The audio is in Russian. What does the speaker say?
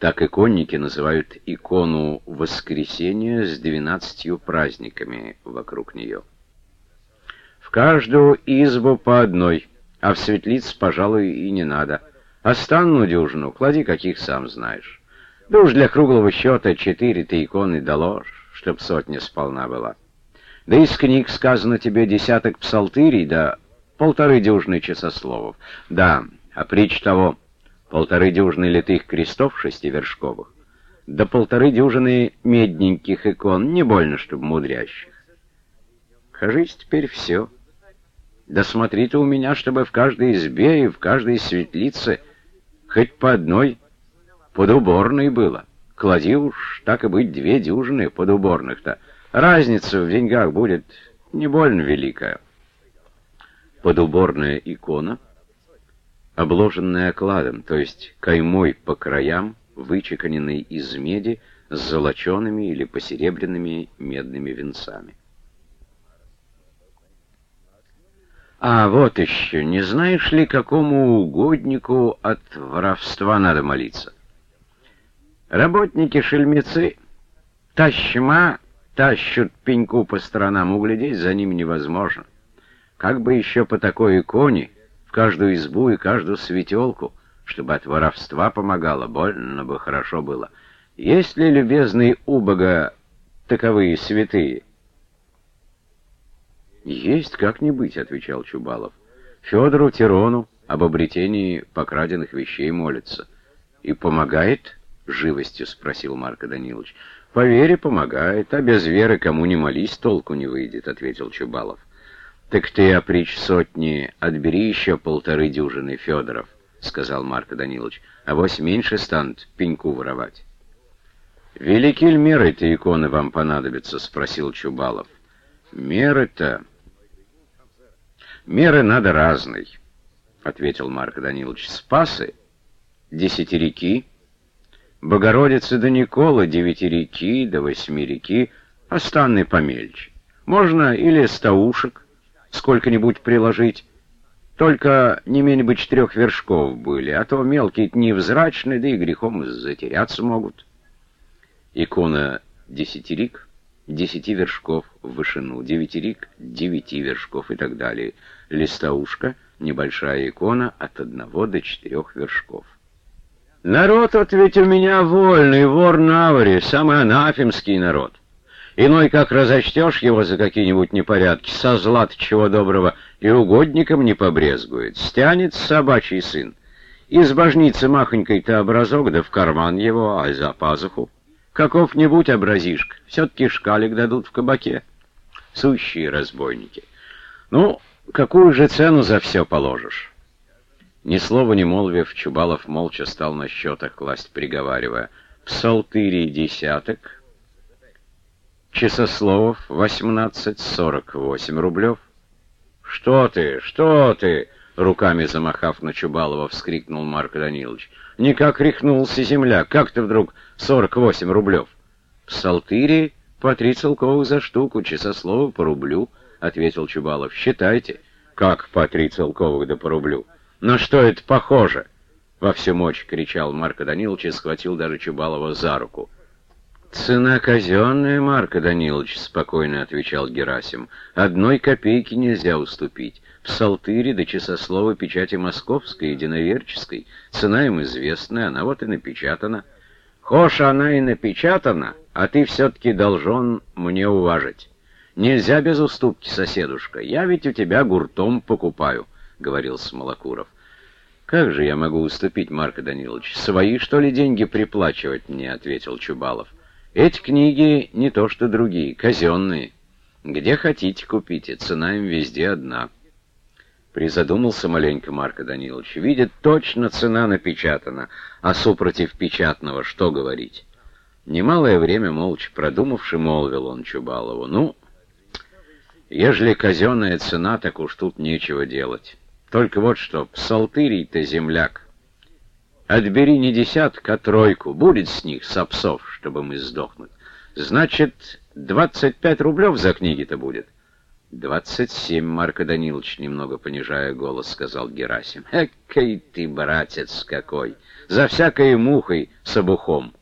Так иконники называют икону Воскресения с двенадцатью праздниками вокруг нее. В каждую избу по одной, а в светлиц, пожалуй, и не надо. Останну дюжину, клади, каких сам знаешь. Да уж для круглого счета четыре ты иконы доложь, чтоб сотня сполна была. Да из книг сказано тебе десяток псалтырей, да полторы дюжины часословов. Да, а притч того, полторы дюжины литых крестов шестивершковых, да полторы дюжины медненьких икон, не больно, чтоб мудрящих. Кажись, теперь все. Да смотри ты у меня, чтобы в каждой избе и в каждой светлице хоть по одной подуборной было. Клади уж, так и быть, две дюжины подуборных-то. Разница в деньгах будет не больно великая. Подуборная икона, обложенная окладом, то есть каймой по краям, вычеканенной из меди, с золочеными или посеребряными медными венцами. А вот еще, не знаешь ли, какому угоднику от воровства надо молиться? Работники-шельмецы, тащма, тащут пеньку по сторонам, углядеть за ними невозможно. Как бы еще по такой иконе, каждую избу и каждую светелку, чтобы от воровства помогало, больно бы хорошо было. Есть ли, любезный убога, таковые святые? «Есть как-нибудь», — отвечал Чубалов. «Федору Тирону об обретении покраденных вещей молится». «И помогает?» — живостью спросил Марко Данилович. «По вере помогает, а без веры кому не молись, толку не выйдет», — ответил Чубалов. «Так ты, опричь сотни, отбери еще полторы дюжины, Федоров», — сказал Марко Данилович. «А вось меньше станут пеньку воровать». «Велики ли меры-то иконы вам понадобятся?» — спросил Чубалов. «Меры-то...» «Меры надо разные», — ответил Марко Данилович. «Спасы, десятирики, Богородицы до Никола, девяти реки до восьми реки, останны помельче. Можно или стаушек сколько-нибудь приложить, только не менее бы четырех вершков были, а то мелкие невзрачные, да и грехом затеряться могут». Икона десятирик — десяти вершков в вышину, девятирик — девяти вершков и так далее. Листоушка — небольшая икона от одного до четырех вершков. Народ вот ведь у меня вольный, вор Навари, самый анафемский народ. Иной, как разочтешь его за какие-нибудь непорядки, со зла чего доброго, и угодником не побрезгует, стянет собачий сын. Из божницы махонькой-то образок, да в карман его, а за пазуху. Каков-нибудь образишка, все-таки шкалик дадут в кабаке. Сущие разбойники. Ну, какую же цену за все положишь? Ни слова не молвив, Чубалов молча стал на счетах класть, приговаривая. Псалтырий десяток, сорок восемь рублев. «Что ты, что ты?» — руками замахав на Чубалова, вскрикнул Марк Данилович. «Никак рехнулся земля, как ты вдруг сорок восемь рублев?» «Псалтыри по три целковых за штуку, часослова по рублю», — ответил Чубалов. «Считайте». «Как по три целковых да по рублю? На что это похоже?» Во всю мощь кричал Марко Данилович и схватил даже Чубалова за руку. «Цена казенная, Марко Данилович», — спокойно отвечал Герасим. «Одной копейки нельзя уступить. В Салтыре до часослова печати московской, единоверческой. Цена им известная, она вот и напечатана». Хош, она и напечатана, а ты все-таки должен мне уважить. Нельзя без уступки, соседушка. Я ведь у тебя гуртом покупаю, — говорил Смолокуров. Как же я могу уступить, Марко Данилович? Свои, что ли, деньги приплачивать мне, — ответил Чубалов. Эти книги не то что другие, казенные. Где хотите купите, цена им везде одна. Призадумался маленько Марко Данилович. Видит, точно цена напечатана, а супротив печатного что говорить? Немалое время молча продумавши, молвил он Чубалову. Ну, ежели казенная цена, так уж тут нечего делать. Только вот что, псалтырий-то земляк. Отбери не десяток, а тройку. Будет с них сопсов, чтобы мы сдохнуть. Значит, двадцать пять рублев за книги-то будет. «Двадцать семь, Марко Данилович», — немного понижая голос, сказал Герасим. «Экой ты, братец, какой! За всякой мухой с обухом!»